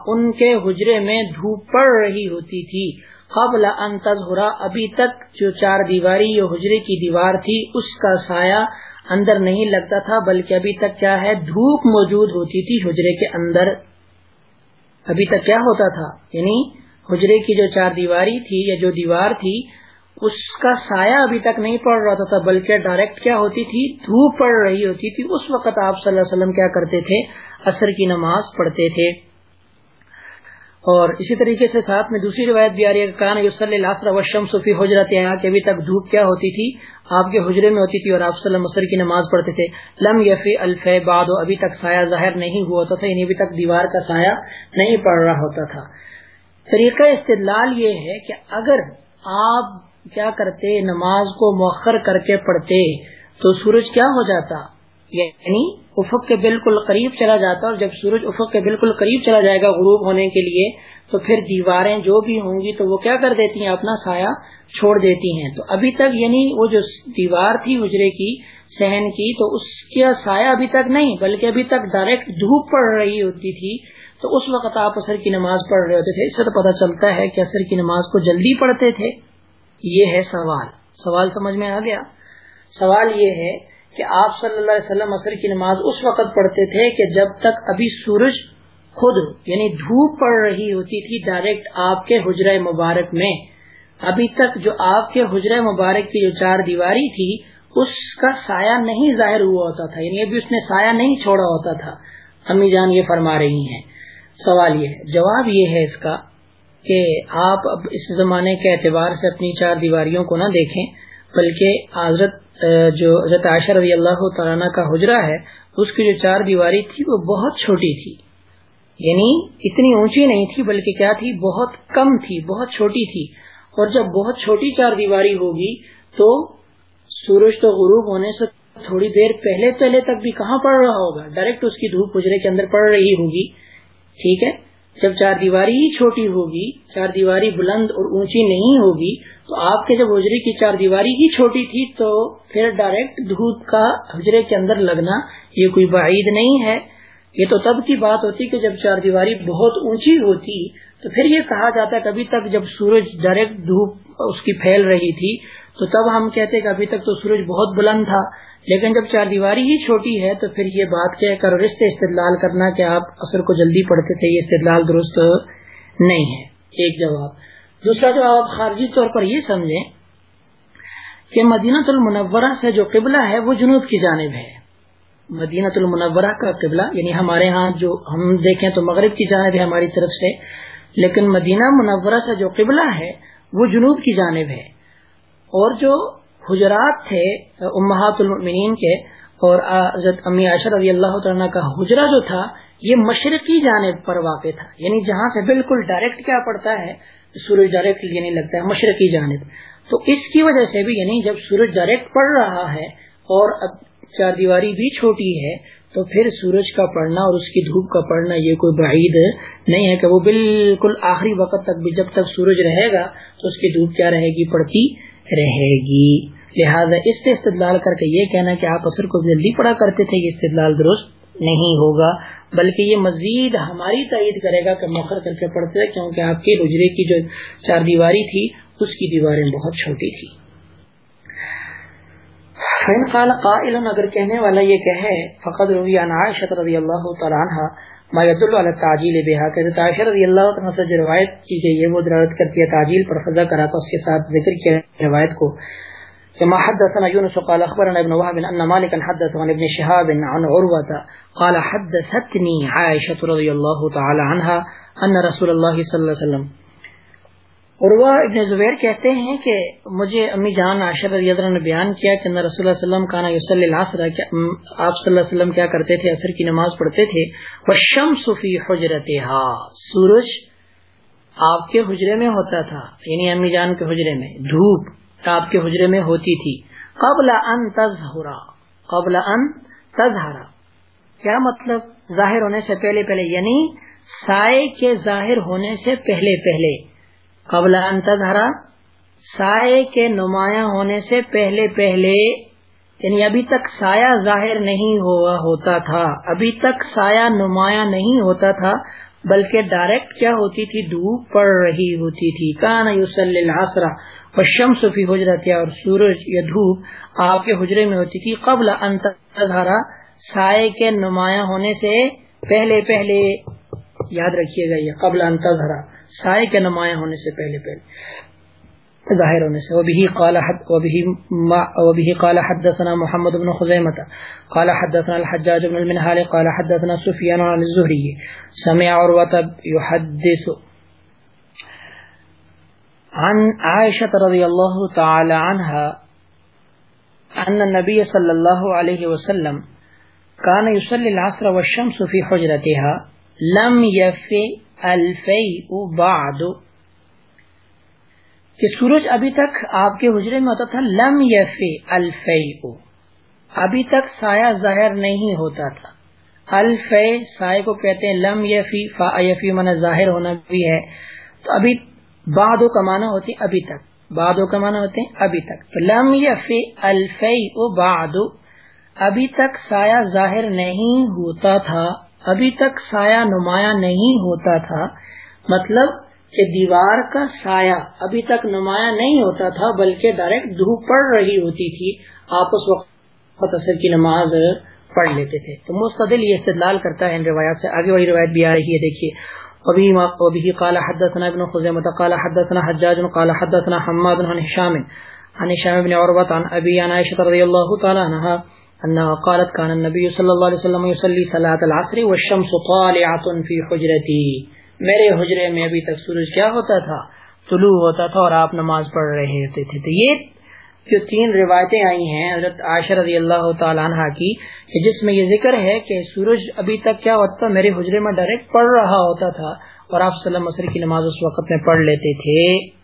ان کے حجرے میں دھوپ پڑ رہی ہوتی تھی۔ قبل ان تظہرا، ابھی تک جو چار دیواری یا حجرے کی دیوار تھی، اس کا سایہ اندر نہیں لگتا تھا، بلکہ ابھی تک کیا ہے، دھوپ موجود ہوتی تھی حجرے کے اندر۔ ابھی تک کیا ہوتا تھا؟ یعنی حجرے کی جو چار دیواری تھی یا جو دیوار تھی اس کا سایہ ابھی تک نہیں پڑ رہا تھا بلکہ ڈائریکٹ کیا ہوتی تھی، دھوپ پڑ رہی ہوتی تھی۔ اس وقت آپ صلی اللہ علیہ وسلم کیا کرتے تھے؟ اثر کی نماز پڑھتے تھے۔ اور اسی طریقے سے ساتھ میں دوسری روایت بھی آ رہی ہے کان یوسل وشم صفی حجرت، یہاں کہ ابھی تک دھوپ کیا ہوتی تھی؟ آپ کے حجرے میں ہوتی تھی اور آپ صلی اللہ کی نماز پڑھتے تھے۔ لم یفی الف باد ابھی تک سایہ ظاہر نہیں ہوا ہوتا تھا یعنی ابھی تک دیوار کا سایہ نہیں پڑ رہا ہوتا تھا۔ طریقہ استدلال یہ ہے کہ اگر آپ کیا کرتے، نماز کو مؤخر کر کے پڑھتے، تو سورج کیا ہو جاتا؟ یعنی افق کے بالکل قریب چلا جاتا، اور جب سورج افق کے بالکل قریب چلا جائے گا غروب ہونے کے لیے، تو پھر دیواریں جو بھی ہوں گی، تو وہ کیا کر دیتی ہیں؟ اپنا سایہ چھوڑ دیتی ہیں۔ تو ابھی تک یعنی وہ جو دیوار تھی اجرے کی، سہن کی، تو اس کا سایہ ابھی تک نہیں، بلکہ ابھی تک ڈائریکٹ دھوپ پڑ رہی ہوتی تھی۔ تو اس وقت آپ اثر کی نماز پڑھ رہے ہوتے تھے۔ اس سے تو پتا چلتا ہے کہ اثر کی نماز کو جلدی پڑھتے تھے۔ یہ ہے سوال۔ سوال سمجھ میں آ گیا؟ سوال یہ ہے کہ آپ صلی اللہ علیہ وسلم عصر کی نماز اس وقت پڑھتے تھے کہ جب تک ابھی سورج خود یعنی دھوپ پڑ رہی ہوتی تھی ڈائریکٹ آپ کے حجرہ مبارک میں، ابھی تک جو آپ کے حجرہ مبارک کی جو چار دیواری تھی، اس کا سایہ نہیں ظاہر ہوا ہوتا تھا یعنی ابھی اس نے سایہ نہیں چھوڑا ہوتا تھا۔ امی جان یہ فرما رہی ہیں۔ سوال یہ ہے۔ جواب یہ ہے اس کا کہ آپ اب اس زمانے کے اعتبار سے اپنی چار دیواریوں کو نہ دیکھیں، بلکہ حضرت جو حضرت عائشہ رضی اللہ تعالیٰ کا حجرہ ہے، اس کی جو چار دیواری تھی، وہ بہت چھوٹی تھی۔ یعنی اتنی اونچی نہیں تھی، بلکہ کیا تھی؟ بہت کم تھی، بہت چھوٹی تھی۔ اور جب بہت چھوٹی چار دیواری ہوگی، تو سورج تو غروب ہونے سے تھوڑی دیر پہلے پہلے تک بھی کہاں پڑ رہا ہوگا؟ ڈائریکٹ اس کی دھوپ حجرے کے اندر پڑ رہی ہوگی۔ ٹھیک ہے؟ جب چار دیواری ہی چھوٹی ہوگی، چار دیواری بلند اور اونچی نہیں ہوگی، تو آپ کے جب حجرے کی چار دیواری ہی چھوٹی تھی، تو پھر ڈائریکٹ دھوپ کا حجرے کے اندر لگنا یہ کوئی بعید نہیں ہے۔ یہ تو تب کی بات ہوتی کہ جب چار دیواری بہت اونچی ہوتی، تو پھر یہ کہا جاتا کہ ابھی تک جب سورج ڈائریکٹ دھوپ اس کی پھیل رہی تھی، تو تب ہم کہتے کہ ابھی تک تو سورج بہت بلند تھا۔ لیکن جب چار دیواری ہی چھوٹی ہے تو پھر یہ بات کہہ کر رشتے استدلال کرنا کہ آپ اثر کو جلدی پڑھتے تھے، یہ استدلال درست نہیں ہے۔ ایک جواب۔ دوسرا جواب آپ خارجی طور پر یہ سمجھیں کہ مدینہ المنورہ سے جو قبلہ ہے، وہ جنوب کی جانب ہے۔ مدینہ المنورہ کا قبلہ یعنی ہمارے ہاں جو ہم دیکھیں تو مغرب کی جانب ہے ہماری طرف سے، لیکن مدینہ منورہ سے جو قبلہ ہے، وہ جنوب کی جانب ہے۔ اور جو حجرات تھے، امہات المؤمنین کے، اور حضرت امی عائشہ رضی اللہ تعالیٰ کا حجرا جو تھا، یہ مشرقی جانب پر واقع تھا۔ یعنی جہاں سے بالکل ڈائریکٹ کیا پڑتا ہے، سورج ڈائریکٹ یعنی لگتا ہے مشرقی جانب۔ تو اس کی وجہ سے بھی یعنی جب سورج ڈائریکٹ پڑ رہا ہے، اور اب چار دیواری بھی چھوٹی ہے، تو پھر سورج کا پڑنا اور اس کی دھوپ کا پڑنا یہ کوئی بعید نہیں ہے کہ وہ بالکل آخری وقت تک بھی جب تک سورج رہے گا، تو اس کی دھوپ کیا رہے گی؟ پڑتی رہے گی۔ لہذا اس سے استدلال کر کے یہ کہنا کہ آپ اثر کو جلدی پڑا کرتے تھے یہ استدلال درست نہیں ہوگا، بلکہ یہ مزید ہماری تائید کرے گا کہ مخر کر کے پڑھتے تھے کیونکہ آپ کے رجرے کی جو چار دیواری تھی، اس کی دیواریں بہت چھوٹی تھی فین قال قائل، اگر کہنے والا یہ کہے فقط روی عن عائشہ رضی اللہ تعالی عنہ ما يدل على التعجيل بها۔ کہ عائشہ رضی اللہ عنہ سے جو روایت کی گئی ہے، وہ دلالت کرتی ہے تعجیل پر، فضا کراتا اس کے ساتھ ذکر کیا روایت کو۔ كما حدثنا يونس قال اخبرنا ابن وهب ان مالك حدث عن ابن شهاب عن عروه قال حدثتني عائشه رضي الله تعالى عنها ان رسول الله صلى الله عليه وسلم عروہ ابن زبیر کہتے ہیں کہ مجھے امی جان عاشر رضی اللہ نے بیان کیا کہ اللہ رسول اللہ وسلم کانا یصلی العصر آپ صلی اللہ علیہ وسلم کیا کرتے تھے؟ عصر کی نماز پڑھتے تھے۔ والشمس فی حجرتها۔ سورج آپ کے حجرے میں ہوتا تھا یعنی امی جان کے حجرے میں، دھوپ۔ آپ کے حجرے میں ہوتی تھی۔ قبل ان تظہرا، قبل ان تظہرا۔ کیا مطلب؟ ظاہر ہونے سے پہلے پہلے یعنی سائے کے ظاہر ہونے سے پہلے پہلے۔ قبل ان انتظہرا سائے کے نمایاں ہونے سے پہلے پہلے۔ یعنی ابھی تک سایہ ظاہر نہیں ہوا، ہوتا تھا۔ ابھی تک سایہ نمایاں نہیں ہوتا تھا، بلکہ ڈائریکٹ کیا ہوتی تھی؟ دھوپ پڑ رہی ہوتی تھی۔ کان یوسل الحسرا پشم صفی حجرت اور سورج یا دھوپ آپ کے حجرے میں ہوتی تھی، قبل انتظہرا سائے کے نمایاں ہونے سے پہلے پہلے، یاد رکھیے گا یہ، قبل انتظہرا سائے کے نمایاں ہونے سے پہلے پہلے، ظاہر ہونے سے۔ وبه قال حد، وبه قال حدثنا محمد بن خزيمه قال حدثنا الحجاج بن المنهال، قال حدثنا سفيان عن الزهري سمع عروه يحدث عن عائشه رضي الله تعالى عنها ان النبي صلى الله عليه وسلم كان يصلي العصر والشمس في حجرتها لم يفي الفی بعد. کہ سورج ابھی تک آپ کے حجرے میں ہوتا تھا، لم یفی الفی ابھی تک سایہ ظاہر نہیں ہوتا تھا۔ الفی سائے کو کہتے ہیں لم یفی، فا یفی من ظاہر ہونا بھی ہے۔ تو ابھی بعد کا معنی ہوتی ابھی تک بعد کا معنی ہوتے ہیں ابھی تک۔ تو لم یفی الفی بعد، ابھی تک سایہ ظاہر نہیں ہوتا تھا، ابھی تک سایہ نمایاں نہیں ہوتا تھا۔ مطلب کہ دیوار کا سایہ ابھی تک نمایاں نہیں ہوتا تھا، بلکہ ڈائریکٹ دھوپ پڑ رہی ہوتی تھی۔ آپ اس وقت وقت اثر کی نماز پڑھ لیتے تھے۔ تو مستدل یہ استدلال کرتا ہے ان روایات سے۔ آگے وہی روایت بھی آ رہی ہے، دیکھیے۔ وبه قال حدثنا ابن خزيمة، قال حدثنا حجاج، قال حدثنا حماد عن هشام عن هشام بن عروة، عن أبي، عن عائشة رضي الله تعالى عنها، أنها قالت كان النبي صلى الله عليه وسلم يصلي صلاة العصر والشمس طالعة في حجرتي. میرے حجرے میں ابھی تک سورج کیا ہوتا تھا؟ طلوع ہوتا تھا اور آپ نماز پڑھ رہے ہوتے تھے۔ تو یہ جو تین روایتیں آئی ہیں، حضرت عاشر رضی اللہ تعالیٰ عنہ کی، کہ جس میں یہ ذکر ہے کہ سورج ابھی تک کیا ہوتا میرے حجرے میں ڈائریکٹ پڑھ رہا ہوتا تھا اور آپ صلی اللہ کی نماز اس وقت میں پڑھ لیتے تھے۔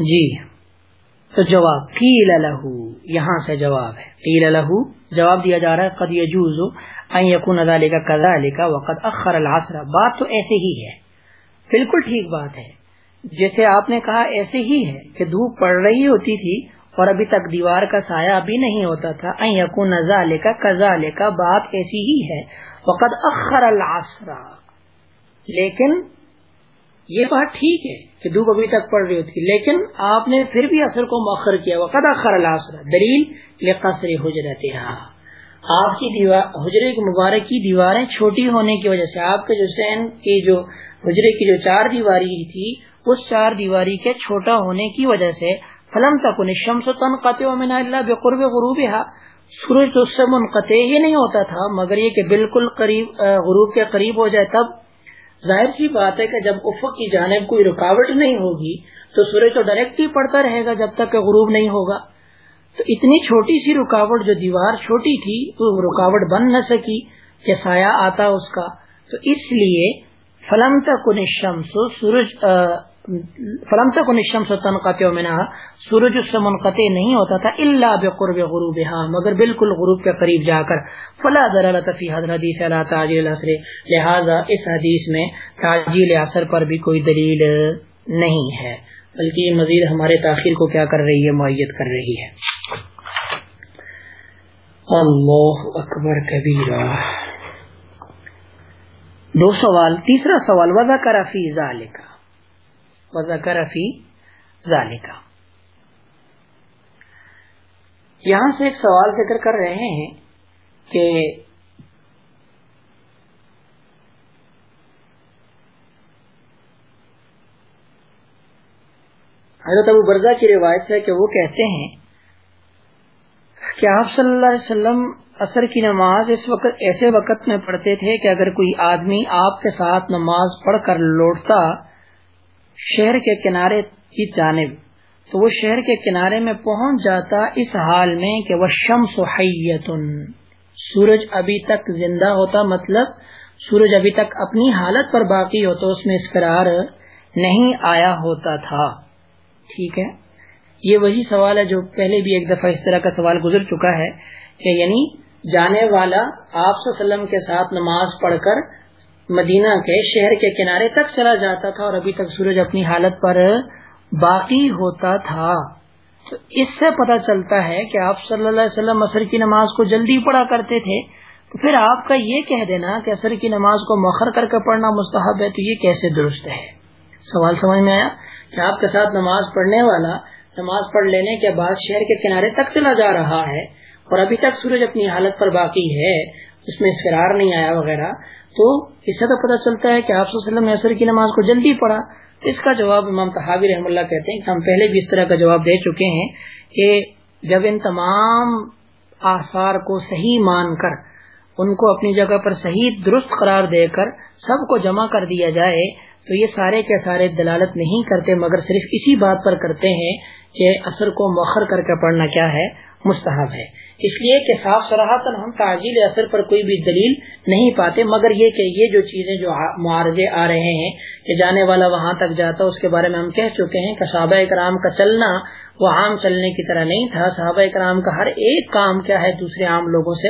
جی تو جواب، قیل لہو، یہاں سے جواب ہے۔ قیل لہو، جواب دیا جا رہا ہے، قد یجوز ان یکون ذالک کذالک وقد اخر العصر۔ بات تو ایسے ہی ہے۔ بالکل ٹھیک بات ہے۔ جیسے آپ نے کہا، ایسے ہی ہے کہ دھوپ پڑ رہی ہوتی تھی اور ابھی تک دیوار کا سایہ بھی نہیں ہوتا تھا۔ یقون کا کزا لے کا بات ایسی ہی ہے۔ وقت اخر العصر۔ لیکن یہ بات ٹھیک ہے کہ دھوپ ابھی تک پڑ رہی ہوتی۔ لیکن آپ نے پھر بھی اثر کو مؤخر کیا۔ وقت اخر العصر۔ دلیل لقصر حجرتها۔ آپ کی دیوار حجرے کی مبارک کی دیواریں چھوٹی ہونے کی وجہ سے آپ کے جو سین کی جو حجرے کی جو چار دیواری تھی اس چار دیواری کے چھوٹا ہونے کی وجہ سے فلم تک شمس تنقطع من اللہ بقرب غروب سورج تو اس سے منقطع ہی نہیں ہوتا تھا، مگر یہ کہ بالکل قریب غروب کے قریب ہو جائے تب۔ ظاہر سی بات ہے کہ جب افق کی جانب کوئی رکاوٹ نہیں ہوگی، تو سورج تو ڈائریکٹ ہی پڑتا رہے گا جب تک کہ غروب نہیں ہوگا۔ تو اتنی چھوٹی سی رکاوٹ جو دیوار چھوٹی تھی تو رکاوٹ بن نہ سکی کہ سایہ آتا اس کا۔ تو اس لیے فلم تک شمس سورج فلم تک الشمس تنقطع منها سورج اس سے منقطع نہیں ہوتا تھا الا بقرب غروبها مگر بالکل غروب کے قریب جا کر، فلا دلالت فی حدیث لا تعجیل العصر، لہذا اس حدیث میں تعجیل عصر پر بھی کوئی دلیل نہیں ہے، بلکہ مزید ہمارے تاخیر کو کیا کر رہی ہے معیت کر رہی ہے۔ اللہ اکبر کبیرہ۔ دو سوال، تیسرا سوال وضا کرا فی ذالکہ وزکر فی ذالکا۔ یہاں سے ایک سوال ذکر کر رہے ہیں کہ حضرت ابو برزہ کی روایت ہے کہ وہ کہتے ہیں کہ آپ صلی اللہ علیہ وسلم اثر کی نماز اس وقت ایسے وقت میں پڑھتے تھے کہ اگر کوئی آدمی آپ کے ساتھ نماز پڑھ کر لوٹتا شہر کے کنارے کی جانب۔ تو وہ شہر کے کنارے میں پہنچ جاتا اس حال میں کہ وہ شمس حیتن سورج ابھی تک زندہ ہوتا مطلب سورج ابھی تک اپنی حالت پر باقی ہوتا، اس میں اسکرار نہیں آیا ہوتا تھا۔ ٹھیک ہے؟ یہ وہی سوال ہے جو پہلے بھی ایک دفعہ اس طرح کا سوال گزر چکا ہے کہ یعنی جانے والا آپ وسلم کے ساتھ نماز پڑھ کر مدینہ کے شہر کے کنارے تک چلا جاتا تھا اور ابھی تک سورج اپنی حالت پر باقی ہوتا تھا۔ تو اس سے پتہ چلتا ہے کہ آپ صلی اللہ علیہ وسلم عصر کی نماز کو جلدی پڑھا کرتے تھے۔ تو پھر آپ کا یہ کہہ دینا کہ عصر کی نماز کو مؤخر کر کے پڑھنا مستحب ہے تو یہ کیسے درست ہے؟ سوال سمجھ میں آیا کہ آپ کے ساتھ نماز پڑھنے والا نماز پڑھ لینے کے بعد شہر کے کنارے تک چلا جا رہا ہے اور ابھی تک سورج اپنی حالت پر باقی ہے، اس میں اسفرار نہیں آیا وغیرہ۔ تو اس سے تو پتہ چلتا ہے کہ آپ وسلم عصر کی نماز کو جلدی پڑھا۔ اس کا جواب امام تحابی رحم اللہ کہتے ہیں کہ ہم پہلے بھی اس طرح کا جواب دے چکے ہیں کہ جب ان تمام آثار کو صحیح مان کر، ان کو اپنی جگہ پر صحیح درست قرار دے کر سب کو جمع کر دیا جائے، تو یہ سارے کے سارے دلالت نہیں کرتے، مگر صرف اسی بات پر کرتے ہیں کہ اثر کو مؤخر کر کے پڑھنا کیا ہے، مستحب ہے۔ اس لیے کہ صاف سراہتن ہم تعجیل اثر پر کوئی بھی دلیل نہیں پاتے، مگر یہ کہ یہ جو چیزیں جو معارضے آ رہے ہیں کہ جانے والا وہاں تک جاتا، اس کے بارے میں ہم کہہ چکے ہیں کہ صحابہ کرام کا چلنا وہ عام چلنے کی طرح نہیں تھا۔ صحابہ کرام کا ہر ایک کام کیا ہے دوسرے عام لوگوں سے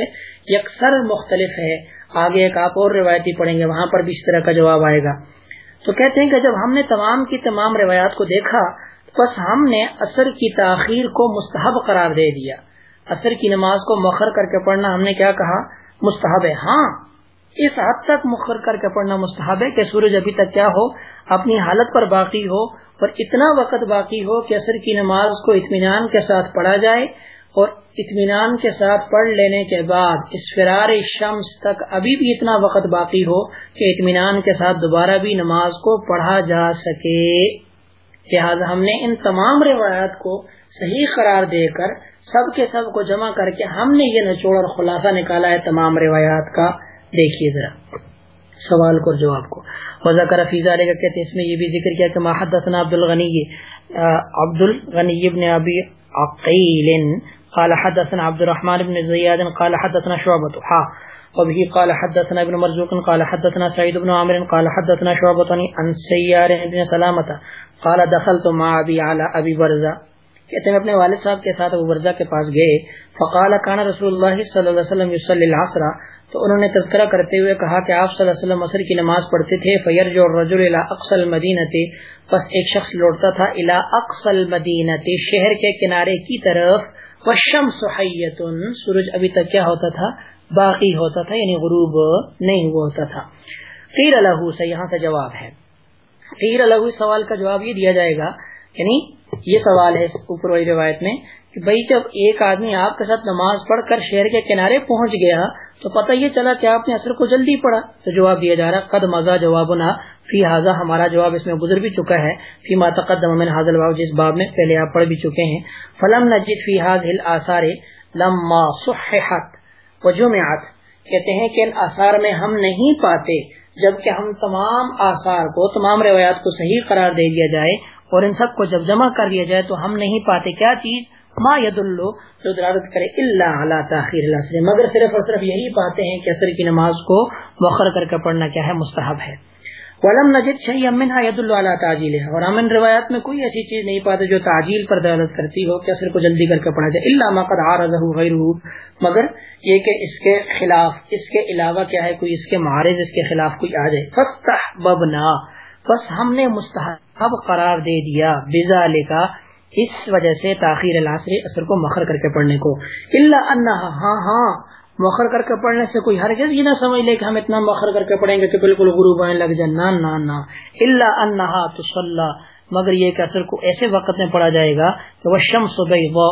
یکسر مختلف ہے۔ آگے ایک آپ اور روایتی پڑھیں گے، وہاں پر بھی اس طرح کا جواب آئے گا۔ تو کہتے ہیں کہ جب ہم نے تمام کی تمام روایات کو دیکھا، بس ہم نے اثر کی تاخیر کو مستحب قرار دے دیا۔ اثر کی نماز کو مخر کر کے پڑھنا ہم نے کیا کہا؟ مستحب ہے۔ ہاں اس حد تک مخر کر کے پڑھنا مستحب ہے کہ سورج ابھی تک کیا ہو؟ اپنی حالت پر باقی ہو اور اتنا وقت باقی ہو کہ اثر کی نماز کو اطمینان کے ساتھ پڑھا جائے اور اطمینان کے ساتھ پڑھ لینے کے بعد اس فرار شمس تک ابھی بھی اتنا وقت باقی ہو کہ اطمینان کے ساتھ دوبارہ بھی نماز کو پڑھا جا سکے۔ لہٰذا ہم نے ان تمام روایات کو صحیح قرار دے کر سب کے سب کو جمع کر کے ہم نے یہ نچوڑ اور خلاصہ نکالا ہے تمام روایات کا۔ دیکھیے ذرا۔ سوال کو جواب کو۔ وزا کر فیضا لے کہتے ہیں، اس میں یہ بھی ذکر کیا کہ محدثنا عبد الغنی عبد الغنی ابن ابی عقیل قال حدثنا عبد الرحمن بن زياد قال حدثنا شعبة حا ہاں۔ وبه قال حدثنا ابن مرزوق، قال حدثنا سعيد بن عامر، قال حدثنا شعبة عن سيار بن سلامة قال دخلت مع ابي على ابي برزة کہتے ہیں اپنے والد صاحب کے ساتھ ابو برزہ کے پاس گئے، فقال، کان رسول اللہ صلی اللہ علیہ وسلم یصلی العصر؟ تو انہوں نے تذکرہ کرتے ہوئے کہا کہ آپ صلی اللہ علیہ وسلم عصر کی نماز پڑھتے تھے فیر جو رجل الى اقصى المدینہ پس ایک شخص لوٹتا تھا الى اقصى المدینہ شہر کے کنارے کی طرف۔ والشمس حیت سورج ابھی تک کیا ہوتا تھا؟ باقی ہوتا تھا یعنی غروب نہیں ہوا ہوتا تھا۔ قیر له سے یہاں سے جواب ہے۔ قیر له سوال کا جواب یہ دیا جائے گا یعنی یہ سوال ہے اوپر والی روایت میں کہ بھائی جب ایک آدمی آپ کے ساتھ نماز پڑھ کر شہر کے کنارے پہنچ گیا تو پتہ یہ چلا کہ آپ نے اثر کو جلدی پڑھا تو جواب دیا جا رہا قد مزہ جواب نہ فی حاضہ ہمارا جواب اس میں گزر بھی چکا ہے، فی ماتقدم من حاضل باب جس باب میں پہلے آپ پڑھ بھی چکے ہیں۔ فلم نجد فی حاضل آثار لما صححت، وجمعت۔ کہتے ہیں کہ ان آثار میں ہم نہیں پاتے جبکہ ہم تمام آثار کو، تمام روایات کو صحیح قرار دے دیا جائے۔ اور ان سب کو جب جمع کر لیا جائے تو ہم نہیں پاتے کیا چیز؟ ما ید اللہ جو درادت کرے اللہ علی تاخیر العصر، مگر صرف اور صرف یہی پاتے ہیں کہ عصر کی نماز کو مؤخر کر کے پڑھنا کیا ہے؟ مستحب ہے۔ ولم نجد شيئا منها يدل على تعجيله اور ہم ان روایات میں کوئی ایسی چیز نہیں پاتے جو تعجیل پر دلالت کرتی ہو کہ عصر کو جلدی کر کے پڑھا جائے۔ الا ما قد عارضه غيره مگر یہ کہ اس کے خلاف، اس کے علاوہ کیا ہے؟ کوئی اس کے معارض، اس کے خلاف کوئی آ جائے۔ فاستحببنا بس ہم نے مستحب قرار دے دیا بزالے کا اس وجہ سے تاخیر العصر اثر کو مخر کر کے پڑھنے کو۔ اللہ انہا ہاں ہاں مخر کر کے پڑھنے سے کوئی ہر چیز یہ نہ سمجھ لے کہ ہم اتنا مخر کر کے پڑھیں گے کہ بالکل غروب آنے لگ جائے نہ نہ نہ۔ اللہ انہا تو مگر یہ کہ اثر کو ایسے وقت میں پڑھا جائے گا کہ وہ شمس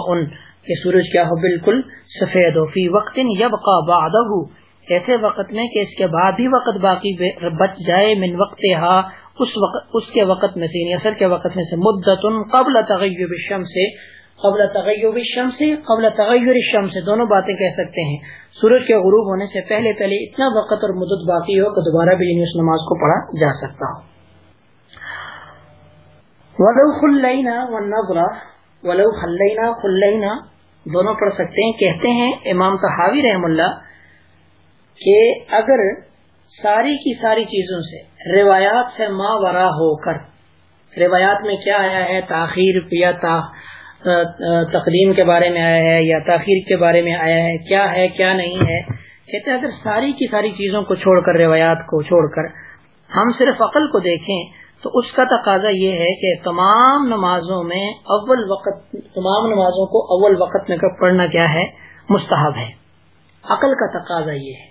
ان کہ سورج کیا ہو؟ بالکل سفید ہو۔ فی وقت یبقا بعدہ ایسے وقت میں کہ اس کے بعد بھی وقت باقی بچ جائے، من وقت اس وقت اس کے وقت میں سے یعنی اثر کے وقت میں سے مدت قبل تغیر الشمس سے قبل تغیر الشمس سے قبل تغیر الشمس سے دونوں باتیں کہہ سکتے ہیں۔ سورج کے غروب ہونے سے پہلے پہلے اتنا وقت اور مدت باقی ہو کہ دوبارہ بھی یعنی اس نماز کو پڑھا جا سکتا ہو۔ ولو خلینا والنظرہ ولو خلینا خلینا دونوں پڑھ سکتے ہیں۔ کہتے ہیں امام تحاوی رحم اللہ کہ اگر ساری کی ساری چیزوں سے۔ روایات سے ماں ورا ہو کر۔ روایات میں کیا آیا ہے؟ تاخیر یا تا، تقدیم کے بارے میں آیا ہے یا تاخیر کے بارے میں آیا ہے؟ کیا ہے، کیا نہیں ہے؟ کہتے ہیں اگر ساری کی ساری چیزوں کو چھوڑ کر، روایات کو چھوڑ کر ہم صرف عقل کو دیکھیں، تو اس کا تقاضا یہ ہے کہ تمام نمازوں میں اول وقت، تمام نمازوں کو اول وقت میں پڑھنا کیا ہے؟ مستحب ہے۔ عقل کا تقاضا یہ ہے۔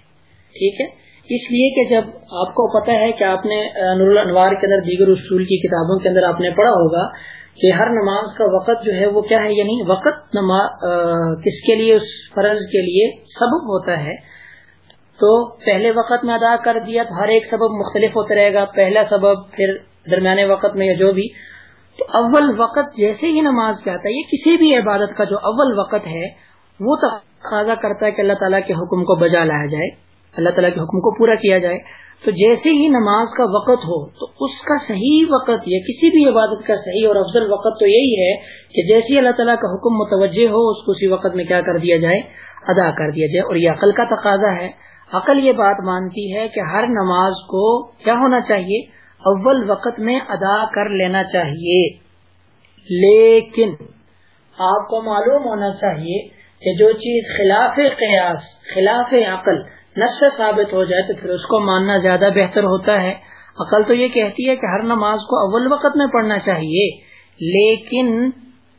ٹھیک ہے؟ اس لیے کہ جب آپ کو پتا ہے کہ آپ نے نور الانوار کے اندر دیگر اصول کی کتابوں کے اندر آپ نے پڑھا ہوگا کہ ہر نماز کا وقت جو ہے وہ کیا ہے؟ یعنی وقت نماز کس کے لیے؟ اس فرض کے لیے سبب ہوتا ہے۔ تو پہلے وقت میں ادا کر دیا تو ہر ایک سبب مختلف ہوتا رہے گا۔ پہلا سبب، پھر درمیانے وقت میں یا جو بھی۔ تو اول وقت جیسے ہی نماز کا آتا ہے، یہ کسی بھی عبادت کا جو اول وقت ہے، وہ تقاضا کرتا ہے کہ اللہ تعالیٰ کے حکم کو بجا لایا جائے۔ اللہ تعالیٰ کے حکم کو پورا کیا جائے۔ تو جیسے ہی نماز کا وقت ہو، تو اس کا صحیح وقت یا کسی بھی عبادت کا صحیح اور افضل وقت تو یہی ہے کہ جیسے اللہ تعالیٰ کا حکم متوجہ ہو، اس کو اسی وقت میں کیا کر دیا جائے؟ ادا کر دیا جائے۔ اور یہ عقل کا تقاضا ہے۔ عقل یہ بات مانتی ہے کہ ہر نماز کو کیا ہونا چاہیے؟ اول وقت میں ادا کر لینا چاہیے۔ لیکن آپ کو معلوم ہونا چاہیے کہ جو چیز خلاف قیاس، خلاف عقل نس سے ثابت ہو جائے تو پھر اس کو ماننا زیادہ بہتر ہوتا ہے۔ عقل تو یہ کہتی ہے کہ ہر نماز کو اول وقت میں پڑھنا چاہیے۔ لیکن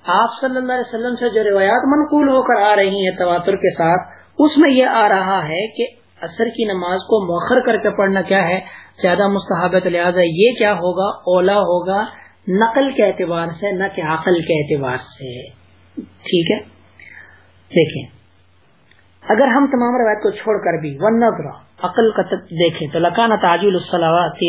آپ صلی اللہ علیہ وسلم سے جو روایات منقول ہو کر آ رہی ہیں تواتر کے ساتھ، اس میں یہ آ رہا ہے کہ اثر کی نماز کو مؤخر کر کے پڑھنا کیا ہے؟ زیادہ مستحبت، لہٰذا یہ کیا ہوگا؟ اولا ہوگا نقل کے اعتبار سے، نہ کہ عقل کے اعتبار سے۔ ٹھیک ہے؟ دیکھیں۔ اگر ہم تمام روایت کو چھوڑ کر بھی ون نظر عقل کا دیکھیں تو لکان تاجل الصلاوات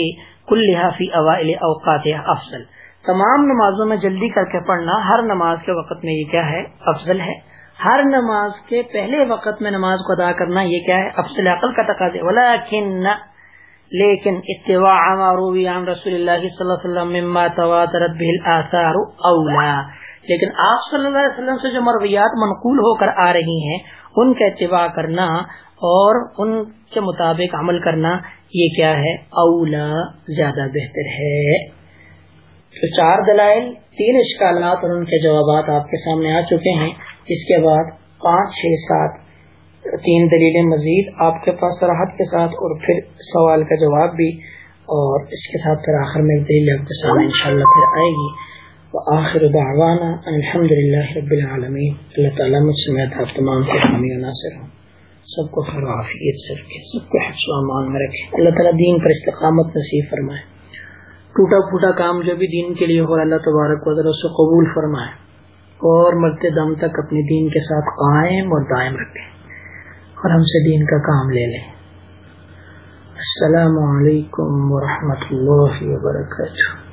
کلها فی اوائل اوقات افضل۔ تمام نمازوں میں جلدی کر کے پڑھنا ہر نماز کے وقت میں یہ کیا ہے؟ افضل ہے۔ ہر نماز کے پہلے وقت میں نماز کو ادا کرنا یہ کیا ہے؟ افضل عقل کا تقاضے ولیکن، لیکن اتباع ما روی عن رسول اللہ صلی اللہ علیہ وسلم مما تواترت به الاثار اولا۔ لیکن آپ صلی اللہ علیہ وسلم سے جو مرویات منقول ہو کر آ رہی ہیں ان کا اتباع کرنا اور ان کے مطابق عمل کرنا، یہ کیا ہے؟ اولا، زیادہ بہتر ہے۔ تو چار دلائل، تین اشکالات اور ان کے جوابات آپ کے سامنے آ چکے ہیں۔ اس کے بعد پانچ، چھ، سات، تین دلیلیں مزید آپ کے پاس راحت کے ساتھ اور پھر سوال کا جواب بھی اور اس کے ساتھ پھر آخر میں دلیل آپ کے سامنے انشاءاللہ پھر آئے گی۔ آخر دعوانا الحمد للہ رب العالمین۔ اللہ تعالیٰ مجھ سے میں تمام کے حامی و ناصر ہوں سب کو خیر عافیت سے رکھے، سب کو حفظ و امان میں رکھے۔ اللہ تعالیٰ دین پر استقامت نصیب فرمائے۔ ٹوٹا پھوٹا کام جو بھی دین کے لیے ہو، اللہ تبارک و سے قبول فرمائے۔ اور مرتے دم تک اپنے دین کے ساتھ قائم اور دائم رکھے۔ اور ہم سے دین کا کام لے لیں السلام علیکم ورحمۃ اللہ وبرکاتہ۔